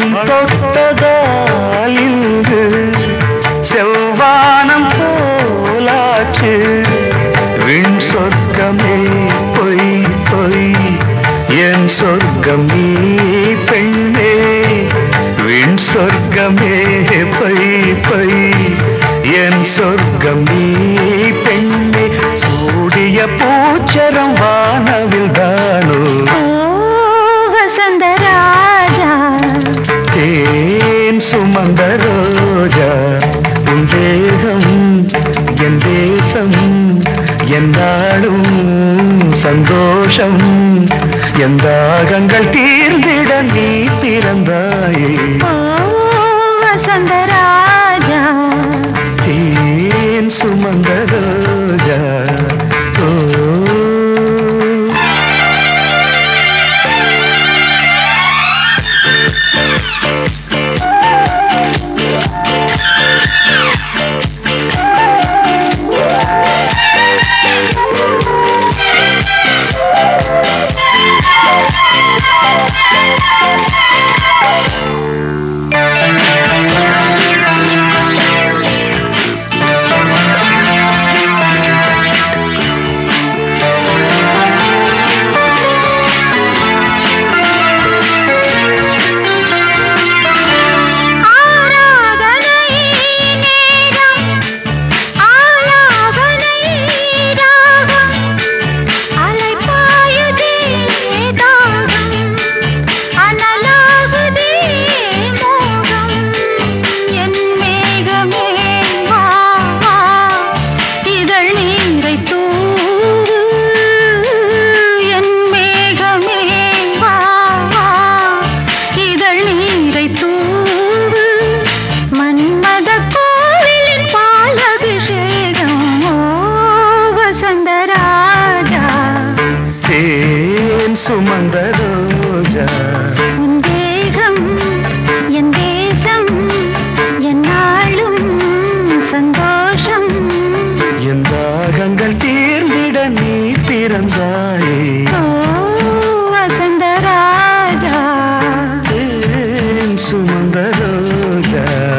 கண் தொட்டதால் இங்கு செவ்வானம் போலாச்சு விண் சொர்க்கமே பொய் பொய். என் சொர்க்கம் நீ பெண்ணே. விண் சொர்க்கமே பொய் பொய். என் சொர்க்கம் நீ என்னாலும் சந்தோஷம்? எந்த ஆகங்கள் தீர்ந்திட நீ வந்தாளே. வசந்த ராஜா. சுமந்த ரோஜா.